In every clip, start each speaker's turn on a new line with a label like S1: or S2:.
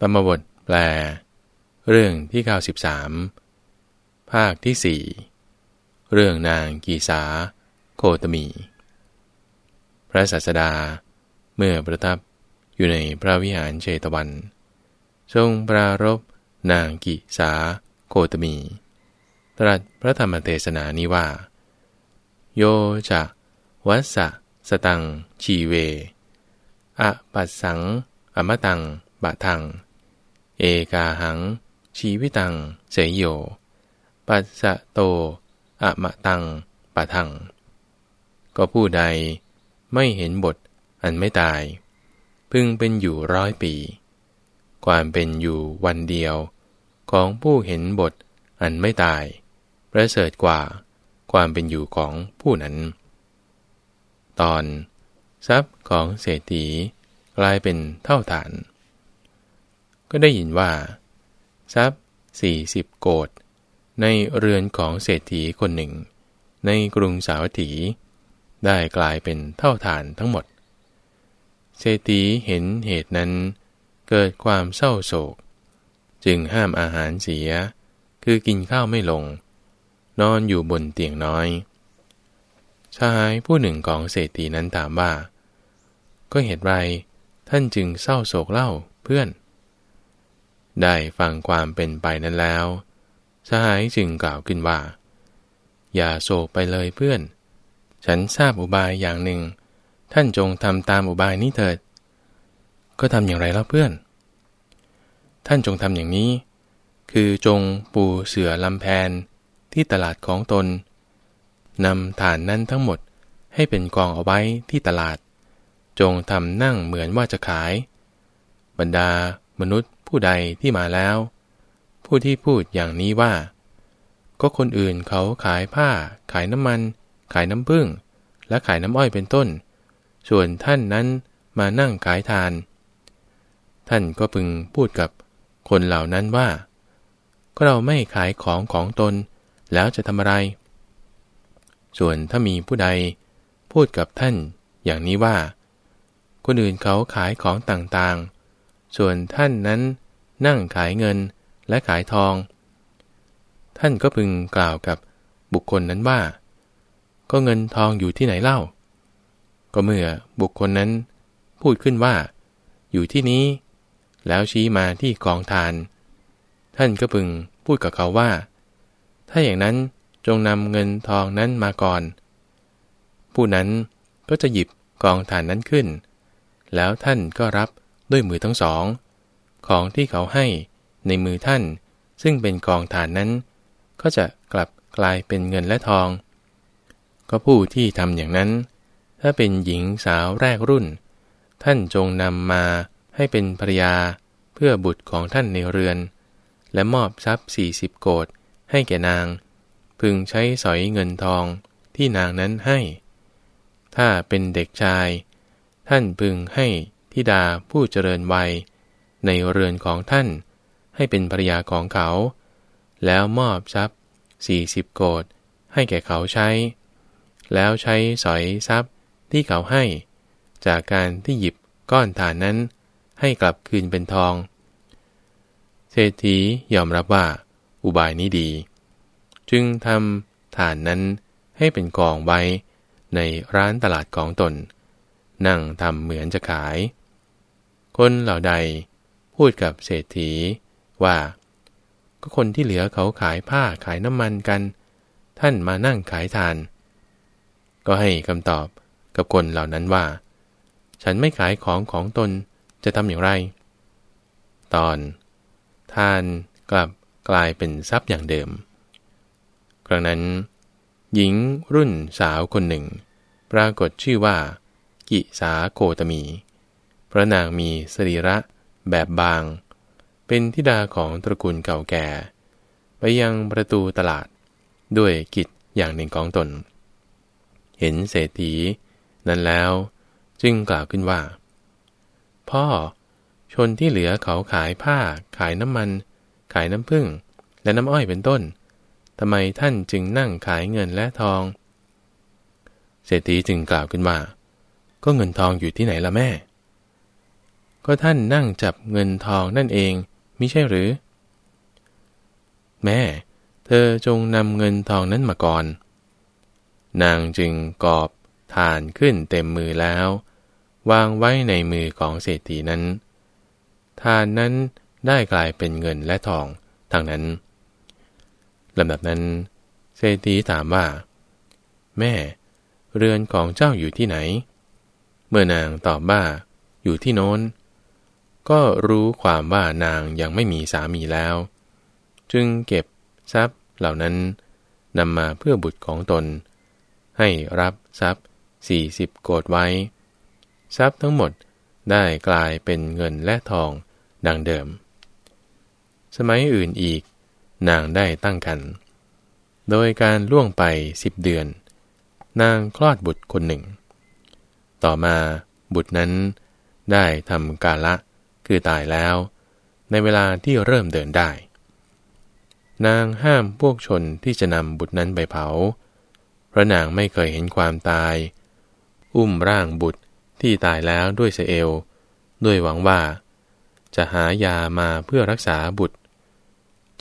S1: ปรมบทแปล เรื่องที่93ภาคที่สี่เรื่องนางกีสา โคตมี พระศาสดา เมื่อประทับอยู่ในพระวิหารเชตวัน ทรงปรารบนางกิสา โคตมี ตรัสพระธรรมเทศนานี้ว่า โยจะวัสสะสตังชีเว อะปัสสัง อมตัง บะทัง เอกาหัง ชีวิตัง เสยโย ปัสสะโตอะมะตังปะทัง ก็ผู้ใดไม่เห็นบทอันไม่ตาย พึงเป็นอยู่ร้อยปี ความเป็นอยู่วันเดียว ของผู้เห็นบทอันไม่ตาย ประเสริฐกว่าความเป็นอยู่ของผู้นั้น ตอน ทรัพย์ของเศรษฐีกลายเป็นเท่าฐาน ก็ได้ยินว่า ทรัพย์สี่สิบโกดในเรือนของเศรษฐีคนหนึ่ง ในกรุงสาวัตถี ได้กลายเป็นเท่าฐานทั้งหมด เศรษฐีเห็นเหตุนั้น เกิดความเศร้าโศก จึงห้ามอาหารเสีย คือกินข้าวไม่ลง นอนอยู่บนเตียงน้อยชายผู้หนึ่งของเศรษฐีนั้นถามว่า ก็เหตุไรท่านจึงเศร้าโศกเล่าเพื่อน ได้ฟังความเป็นไปนั้นแล้ว สหายจึงกล่าวขึ้นว่า อย่าโศกไปเลยเพื่อน ฉันทราบอุบายอย่างหนึ่ง ท่านจงทำตามอุบายนี้เถิด ก็ทำอย่างไรแล้วเพื่อน ท่านจงทำอย่างนี้ คือจงปูเสือลำแพนที่ตลาดของตนนำฐานนั้นทั้งหมดให้เป็นกองเอาไว้ที่ตลาด จงทำนั่งเหมือนว่าจะขาย บรรดามนุษย์ ผู้ใดที่มาแล้ว ผู้ที่พูดอย่างนี้ว่า ก็คนอื่นเขาขายผ้า ขายน้ำมัน ขายน้ำผึ้งและขายน้ำอ้อยเป็นต้น ส่วนท่านนั้นมานั่งขายทาน ท่านก็พึงพูดกับคนเหล่านั้นว่า ก็เราไม่ขายของของตนแล้วจะทำอะไร ส่วนถ้ามีผู้ใด พูดกับท่านอย่างนี้ว่า คนอื่นเขาขายของต่างๆ ส่วนท่านนั้นนั่งขายเงินและขายทอง ท่านก็พึงกล่าวกับบุคคลนั้นว่า ก็เงินทองอยู่ที่ไหนเล่า ก็เมื่อบุคคลนั้นพูดขึ้นว่า อยู่ที่นี้ แล้วชี้มาที่กองทาน ท่านก็พึงพูดกับเขาว่า ถ้าอย่างนั้นจงนำเงินทองนั้นมาก่อน ผู้นั้นก็จะหยิบกองทานนั้นขึ้น แล้วท่านก็รับ ด้วยมือทั้งสอง ของที่เขาให้ในมือท่าน ซึ่งเป็นกองฐานนั้น ก็จะกลับกลายเป็นเงินและทอง ก็ผู้ที่ทำอย่างนั้น ถ้าเป็นหญิงสาวแรกรุ่น ท่านจงนำมาให้เป็นภรยาเพื่อบุตรของท่านในเรือน และมอบทรัพย์สี่สิบโกดให้แก่นาง พึงใช้สอยเงินทองที่นางนั้นให้ ถ้าเป็นเด็กชาย ท่านพึงให้ ทิดาผู้เจริญวัย ในเรือนของท่าน ให้เป็นภรยาของเขา แล้วมอบทรัพย์สี่สิบโกดให้แก่เขาใช้ แล้วใช้สอยทรัพย์ที่เขาให้ จากการที่หยิบก้อนฐานนั้น ให้กลับคืนเป็นทอง เศรษฐียอมรับว่า อุบายนี้ดี จึงทำฐานนั้นให้เป็นกองไว้ในร้านตลาดของตน นั่งทำเหมือนจะขาย คนเหล่าใดพูดกับเศรษฐีว่า ก็คนที่เหลือเขาขายผ้าขายน้ำมันกัน ท่านมานั่งขายทาน ก็ให้คำตอบกับคนเหล่านั้นว่า ฉันไม่ขายของของตนจะทำอย่างไร ตอนทานกลับกลายเป็นทรัพย์อย่างเดิม ครั้งนั้น หญิงรุ่นสาวคนหนึ่ง ปรากฏชื่อว่า กิสาโคตมี พระนางมีสรีระแบบบาง เป็นธิดาของตระกูลเก่าแก่ ไปยังประตูตลาดด้วยกิจอย่างหนึ่งของตน เห็นเศรษฐีนั้นแล้วจึงกล่าวขึ้นว่า พ่อชนที่เหลือเขาขายผ้า ขายน้ำมัน ขายน้ำผึ้งและน้ำอ้อยเป็นต้นทำไมท่านจึงนั่งขายเงินและทอง เศรษฐีจึงกล่าวขึ้นว่า ก็เงินทองอยู่ที่ไหนล่ะแม่ ก็ท่านนั่งจับเงินทองนั่นเองมิใช่หรือ แม่ เธอจงนำเงินทองนั้นมาก่อน นางจึงกอบทานขึ้นเต็มมือแล้ว วางไว้ในมือของเศรษฐีนั้น ทานนั้นได้กลายเป็นเงินและทองทางนั้นลำดับนั้น เศรษฐีถามว่า แม่ เรือนของเจ้าอยู่ที่ไหน เมื่อนางตอบว่า อยู่ที่โน้น ก็รู้ความว่านางยังไม่มีสามีแล้ว จึงเก็บทรัพย์เหล่านั้นนำมาเพื่อบุตรของตน ให้รับทรัพย์สี่สิบโกดไว้ ทรัพย์ทั้งหมดได้กลายเป็นเงินและทองดังเดิม สมัยอื่นอีก นางได้ตั้งคัน โดยการล่วงไปสิบเดือน นางคลอดบุตรคนหนึ่ง ต่อมาบุตรนั้นได้ทำกาละ คือตายแล้ว ในเวลาที่เริ่มเดินได้ นางห้ามพวกชนที่จะนำบุตรนั้นไปเผา พระนางไม่เคยเห็นความตาย อุ้มร่างบุตรที่ตายแล้วด้วยเสเอลด้วยหวังว่า จะหายามาเพื่อรักษาบุตร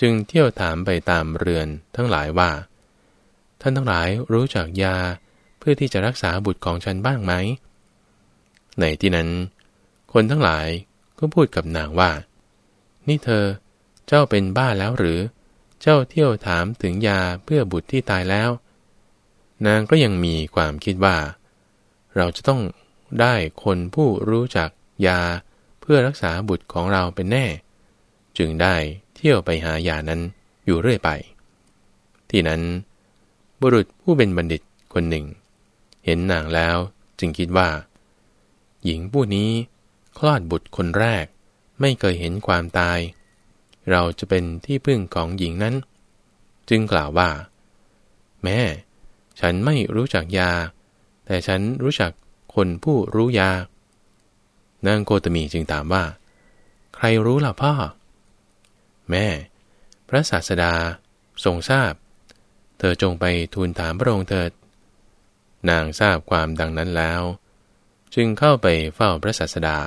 S1: จึงเที่ยวถามไปตามเรือนทั้งหลายว่า ท่านทั้งหลายรู้จักยาเพื่อที่จะรักษาบุตรของฉันบ้างไหม ในที่นั้น คนทั้งหลาย ก็พูดกับนางว่า นี่เธอ เจ้าเป็นบ้าแล้วหรือ เจ้าเที่ยวถามถึงยาเพื่อบุตรที่ตายแล้ว นางก็ยังมีความคิดว่า เราจะต้องได้คนผู้รู้จักยาเพื่อรักษาบุตรของเราเป็นแน่ จึงได้เที่ยวไปหายานั้นอยู่เรื่อยไป ที่นั้น บุรุษผู้เป็นบัณฑิตคนหนึ่ง เห็นนางแล้วจึงคิดว่า หญิงผู้นี้ คลอดบุตรคนแรก ไม่เคยเห็นความตาย เราจะเป็นที่พึ่งของหญิงนั้น จึงกล่าวว่า แม่ ฉันไม่รู้จักยา แต่ฉันรู้จักคนผู้รู้ยานางโกตมีจึงถามว่า ใครรู้ล่ะพ่อ แม่ พระศาสดา ทรงทราบ เธอจงไปทูลถามพระองค์เถิด นางทราบความดังนั้นแล้ว จึงเข้าไปเฝ้าพระศาสดา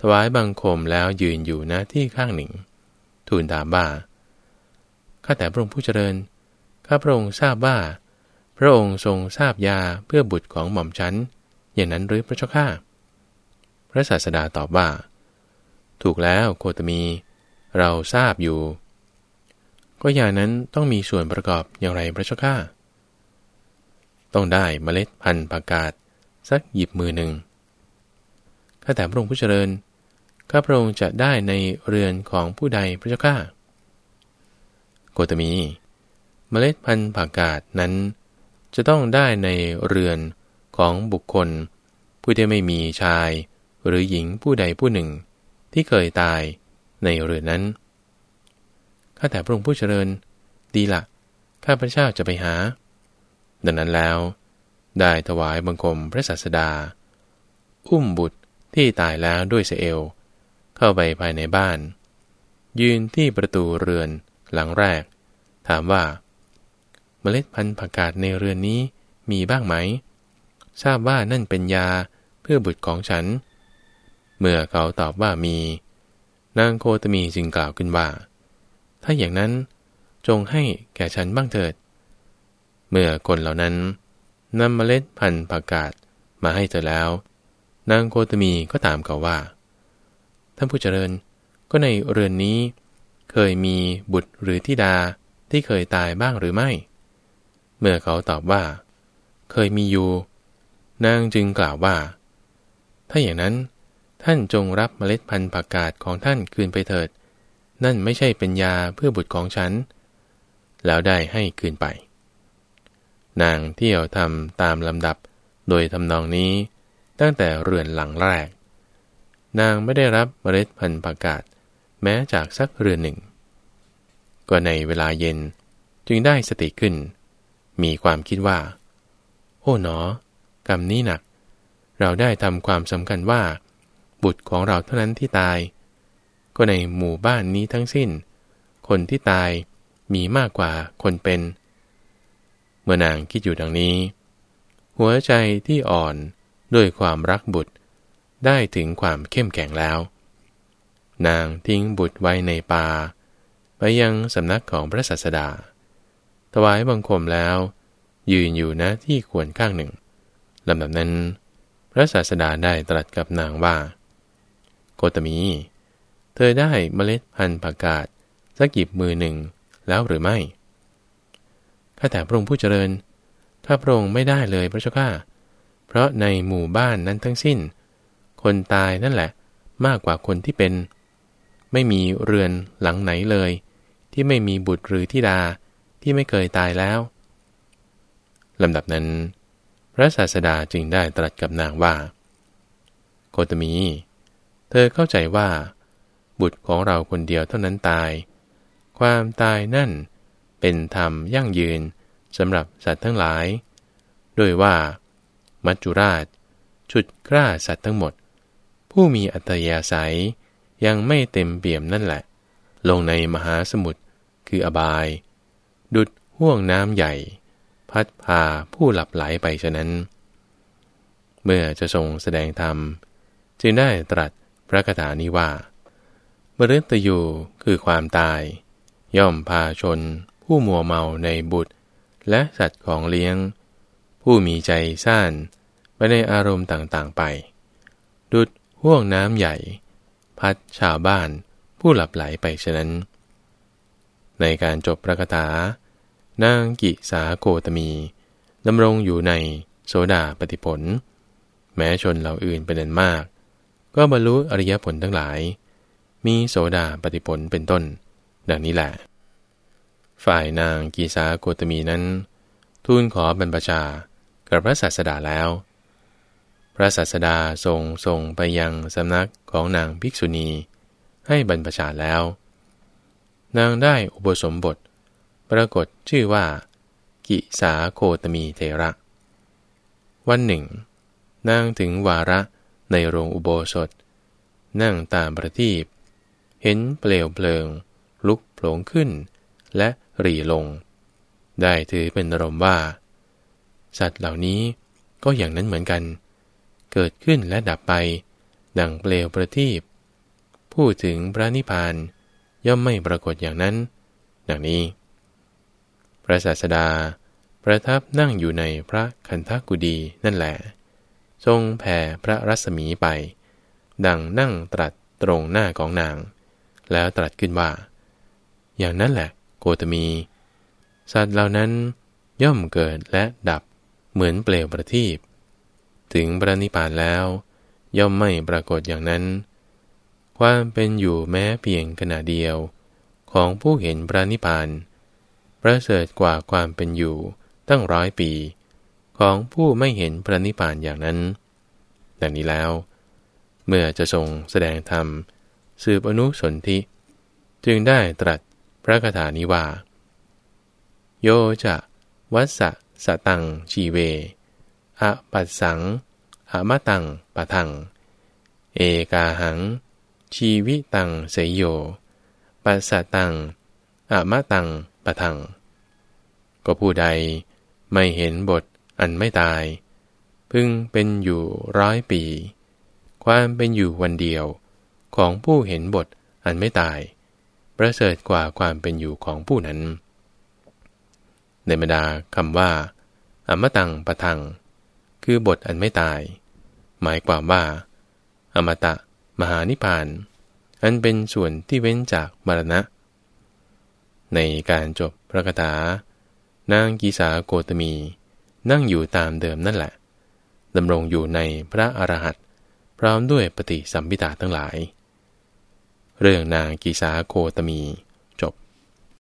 S1: ถวายบังคมแล้วยืนอยู่ณที่ข้างหนึ่ง ทูลถามว่าข้าแต่พระองค์ผู้เจริญ ข้าพระองค์ทราบว่า พระองค์ทรงทราบยาเพื่อบุตรของหม่อมฉัน อย่างนั้นหรือพระเจ้าข้า พระศาสดาตอบว่า ถูกแล้วโคตมี เราทราบอยู่ ก็ยานั้นต้องมีส่วนประกอบอย่างไรพระเจ้าข้า ต้องได้เมล็ดพันธุ์ผักกาดสักหยิบมือหนึ่งข้าแต่พระองค์ผู้เจริญ ข้าพระองค์จะได้ในเรือนของผู้ใดพระเจ้าข้าโกตมี เมล็ดพันธุ์ผักกาดนั้น จะต้องได้ในเรือนของบุคคล ผู้ที่ไม่มีชาย หรือหญิงผู้ใดผู้หนึ่ง ที่เคยตายในเรือนนั้นข้าแต่พระองค์ผู้เจริญ ดีละข้าพระเจ้าจะไปหา ดังนั้นแล้ว ได้ถวายบังคมพระศาสดา อุ้มบุตรที่ตายแล้วด้วยเสเอล เข้าไปภายในบ้าน ยืนที่ประตูเรือนหลังแรก ถามว่า เมล็ดพันธุ์ผักกาดในเรือนนี้มีบ้างไหม ทราบว่านั่นเป็นยาเพื่อบุตรของฉัน เมื่อเขาตอบว่ามี นางโคตมีจึงกล่าวขึ้นว่า ถ้าอย่างนั้นจงให้แก่ฉันบ้างเถิด เมื่อคนเหล่านั้นนำเมล็ดพันธุ์ผักกาดมาให้เธอแล้ว นางโคตมีก็ถามเขาว่า ท่านผู้เจริญ ก็ในเรือนนี้ เคยมีบุตรหรือธิดาที่เคยตายบ้างหรือไม่ เมื่อเขาตอบว่า เคยมีอยู่ นางจึงกล่าวว่า ถ้าอย่างนั้น ท่านจงรับเมล็ดพันธุ์ผักกาดของท่านคืนไปเถิด นั่นไม่ใช่เป็นยาเพื่อบุตรของฉัน แล้วได้ให้คืนไป นางเที่ยวทำตามลำดับโดยทำนองนี้ตั้งแต่เรือนหลังแรก นางไม่ได้รับเมล็ดพันธุ์ประกาศแม้จากสักเรือนหนึ่ง ก็ในเวลาเย็นจึงได้สติขึ้น มีความคิดว่า โอ้หนอ กรรมนี้หนัก เราได้ทำความสำคัญว่า บุตรของเราเท่านั้นที่ตาย ก็ในหมู่บ้านนี้ทั้งสิ้น คนที่ตายมีมากกว่าคนเป็น เมื่อนางคิดอยู่ดังนี้ หัวใจที่อ่อนด้วยความรักบุตร ได้ถึงความเข้มแข็งแล้ว นางทิ้งบุตรไว้ในป่า ไปยังสำนักของพระศาสดา ถวายบังคมแล้ว ยืนอยู่นะที่ควรข้างหนึ่งลำดับนั้น พระศาสดาได้ตรัสกับนางว่าโกตมี เธอได้เมล็ดพันธุ์ผักกาดสักหยิบมือหนึ่งแล้วหรือไม่ ข้าแต่พระองค์ผู้เจริญถ้าพระองค์ไม่ได้เลยพระเจ้าข้า เพราะในหมู่บ้านนั้นทั้งสิ้น คนตายนั่นแหละ มากกว่าคนที่เป็น ไม่มีเรือนหลังไหนเลย ที่ไม่มีบุตรหรือธิดาที่ไม่เคยตายแล้วลำดับนั้น พระศาสดาจึงได้ตรัสกับนางว่า โคตมี เธอเข้าใจว่า บุตรของเราคนเดียวเท่านั้นตาย ความตายนั่นเป็นธรรมยั่งยืนสำหรับสัตว์ทั้งหลายโดยว่า มัจจุราช ชุดกล้าสัตว์ทั้งหมด ผู้มีอัตยาศัย ยังไม่เต็มเปี่ยมนั่นแหละ ลงในมหาสมุทรคืออบาย ดุดห่วงน้ำใหญ่ พัดพาผู้หลับไหลไปฉะนั้น เมื่อจะทรงแสดงธรรม จึงได้ตรัสพระคาถานี้ว่ามฤตยูคือความตาย ย่อมพาชน ผู้มัวเมาในบุตร และสัตว์ของเลี้ยง ผู้มีใจซ่านไปในอารมณ์ต่างๆไป ดุด ห่วงน้ำใหญ่ พัดชาวบ้านผู้หลับไหลไปฉะนั้น ในการจบพระคาถานางกิสาโกตมีดำรงอยู่ในโสดาปฏิผล แม้ชนเหล่าอื่นเป็นอันมาก ก็บรรลุอริยผลทั้งหลาย มีโสดาปฏิผลเป็นต้น ดังนี้แหละ ฝ่ายนางกีสาโกตมีนั้น ทูลขอบรรพชากับพระศาสดาแล้ว พระศาสดาทรงทรงไปยังสำนักของนางภิกษุณี ให้บรรพชาแล้ว นางได้อุปสมบท ปรากฏชื่อว่า กิสาโคตมีเทระ วันหนึ่ง นางถึงวาระในโรงอุโบสถ นั่งตามประทีปเห็นเปลวเพลิง ลุกโผลงขึ้น และรีลง ได้ถือเป็นอารมณ์ว่า สัตว์เหล่านี้ก็อย่างนั้นเหมือนกันเเกิดขึ้นและดับไป ดังเปลวประทีปพูดถึงพระนิพพานย่อมไม่ปรากฏอย่างนั้น ดังนี้ พระศาสดาประทับนั่งอยู่ในพระคันธกุดีนั่นแหละ ทรงแผ่พระรัศมีไป ดังนั่งตรัสตรงหน้าของนาง แล้วตรัสขึ้นว่า อย่างนั้นแหละ โกตมี สัตว์เหล่านั้นย่อมเกิดและดับเหมือนเปลวประทีป ถึงพระนิพพานแล้ว ย่อมไม่ปรากฏอย่างนั้น ความเป็นอยู่แม้เพียงขณะเดียว ของผู้เห็นพระนิพพานประเสริฐกว่าความเป็นอยู่ตั้งร้อยปี ของผู้ไม่เห็นพระนิพพานอย่างนั้น ดังนี้แล้ว เมื่อจะทรงแสดงธรรม สืบอนุสนธิจึงได้ตรัสพระคาถานี้ว่า โยจะ วัสสะสตังชีเว อปัสสังอะมะตังปะทัง เอกาหัง ชีวิตังเสยโยปัสสตังอะมะตังปะทัง ก็ผู้ใดไม่เห็นบทอันไม่ตาย พึงเป็นอยู่ร้อยปี ความเป็นอยู่วันเดียวของผู้เห็นบทอันไม่ตาย ประเสริฐกว่าความเป็นอยู่ของผู้นั้นในบรรดาคำว่า อมตังปะทัง คือบทอันไม่ตาย หมายความว่า อมตะ มหานิพพาน อันเป็นส่วนที่เว้นจากมรณะ ในการจบพระคาถานางกีสาโกตมี นั่งอยู่ตามเดิมนั่นแหละดำรงอยู่ในพระอรหันตพร้อมด้วยปฏิสัมพิตาทั้งหลาย เรื่องนางกีสาโคตมี